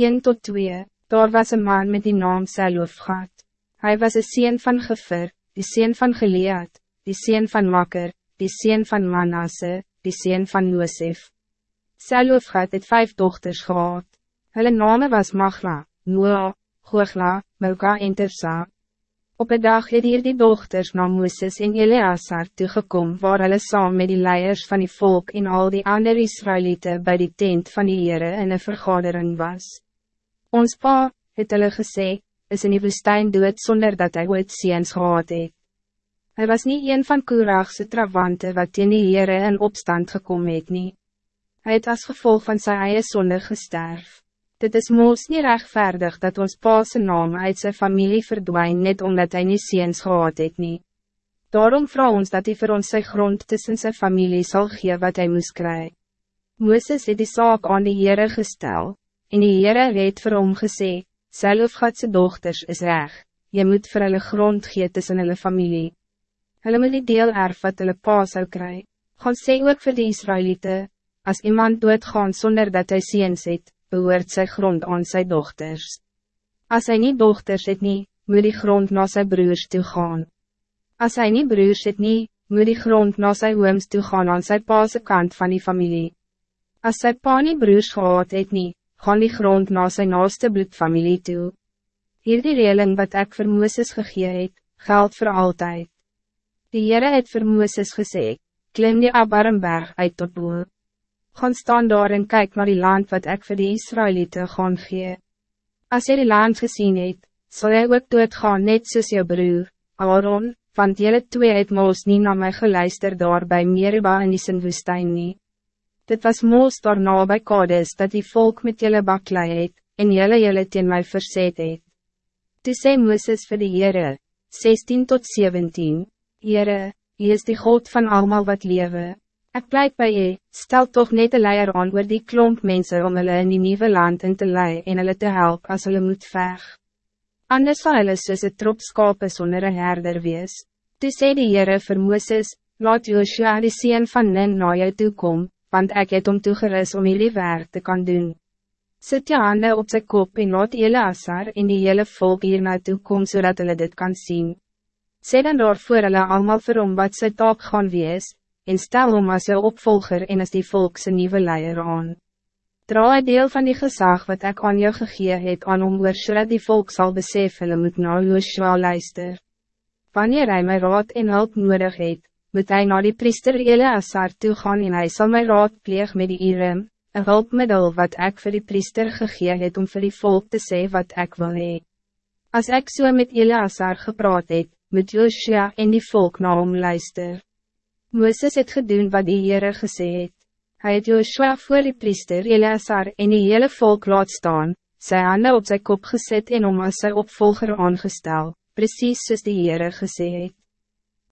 1 tot 2, daar was een man met die naam Selofgat. Hij was een sien van Gefer, die sien van Gilead, die sien van Makker, die sien van Manasse, die sien van Josef. Selofgat het vijf dochters gehad. Hulle name was Magla, Noah, Googla, Milka en Tersa. Op een dag het hier die dochters na Mooses en Eleazar toegekom waar hulle saam met die leiers van die volk en al die andere Israëlieten bij die tent van die Heere in een vergadering was. Ons pa, het hulle gesê, is in die woestijn dood zonder dat hij ooit ziens gehad het. Hy was niet een van Koeragse trawante wat in die Heere in opstand gekomen het nie. Hy het as gevolg van sy eie sonde gesterf. Dit is moos niet rechtvaardig dat ons pa zijn naam uit zijn familie verdwijnt net omdat hij niet ziens gehad het nie. Daarom vraag ons dat hij voor ons zijn grond tussen zijn familie zal gee wat hij moest krijgen. Moeses het die zaak aan de Heere gestel, en die Heere het vir hom gesê, Selofgatse dochters is reg, je moet vir hulle grond gee tussen hulle familie. Hulle moet die deel erf wat hulle pa sal kry. Gaan sê ook vir die Israëlieten, als iemand doodgaan zonder dat hij ziens het, behoort sy grond aan sy dochters. Als hij niet dochters het nie, moet die grond na sy broers toe gaan. As hy nie broers het nie, moet die grond na sy ooms toe gaan aan sy paase kant van die familie. As sy pa nie broers gehad het nie, gaan die grond na sy naaste bloedfamilie toe. Hierdie reling wat ek vir Mooses gegee het, geld voor altijd. Die Heere het vir Mooses gesê, klim die Abarenberg uit tot boel gaan staan daar en kyk naar die land wat ik voor die Israëlieten gaan gee. Als jy die land gezien het, zal jy ook doodgaan net soos jou broer, Aaron, want jylle twee het moos nie na my geluister daar by Meriba in die woestijn nie. Dit was moos daarna by Kades dat die volk met jylle baklei het, en jylle jylle teen my verzet het. Toe sê Mooses vir die Heere, 16 tot 17, Heere, Hy is die God van allemaal wat leven. Ik pleit bij je, stel toch net de leier aan oor die klomp mensen om hulle in die nieuwe land in te lei en hulle te helpen als hulle moet veg. Anders zal hulle soos een trop skape sonder een herder wees. Toe sê die Heere vir Mooses, laat Joshua die sien van Nin na jou toe kom, want ek het om toegeris om jullie werk te kan doen. Sit je handen op zijn kop en laat jylle asar en die hele volk hier naartoe kom zodat hulle dit kan zien. Sê dan daarvoor hulle allemaal vir hom wat sy taak gaan wees, en stel hom as jou opvolger en as die volkse nieuwe leier aan. Dra een deel van die gezag wat ik aan jou gegee het aan om oor so die volk zal besef hulle moet na Joshua luister. Wanneer hij my raad en hulp nodig het, moet hij naar die priester Eleazar toe gaan en hy sal my raad pleeg met die Irem, een hulpmiddel wat ik voor die priester gegee het om voor die volk te sê wat ik wil hee. As ek so met Eleazar gepraat het, moet Joshua en die volk na hom luister. Mooses het gedoen wat die Heere gesê het. Hy het Joshua voor die priester Eleazar en die hele volk laat staan, sy hande op zijn kop gezet en om as sy opvolger aangestel, precies soos die Heere gesê het.